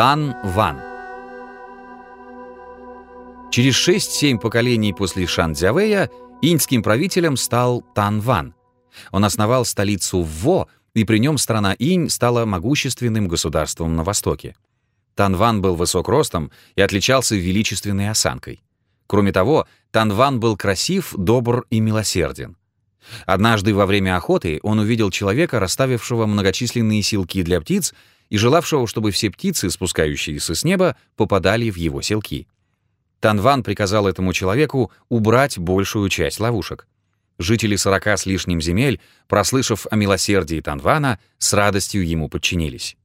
Тан Ван. Через 6-7 поколений после Шан Цзявэя иньским правителем стал Тан Ван. Он основал столицу Во, и при нем страна Инь стала могущественным государством на Востоке. Танван был высок ростом и отличался величественной осанкой. Кроме того, Танван был красив, добр и милосерден. Однажды во время охоты он увидел человека, расставившего многочисленные силки для птиц и желавшего, чтобы все птицы, спускающиеся с неба, попадали в его селки. Танван приказал этому человеку убрать большую часть ловушек. Жители сорока с лишним земель, прослышав о милосердии Танвана, с радостью ему подчинились.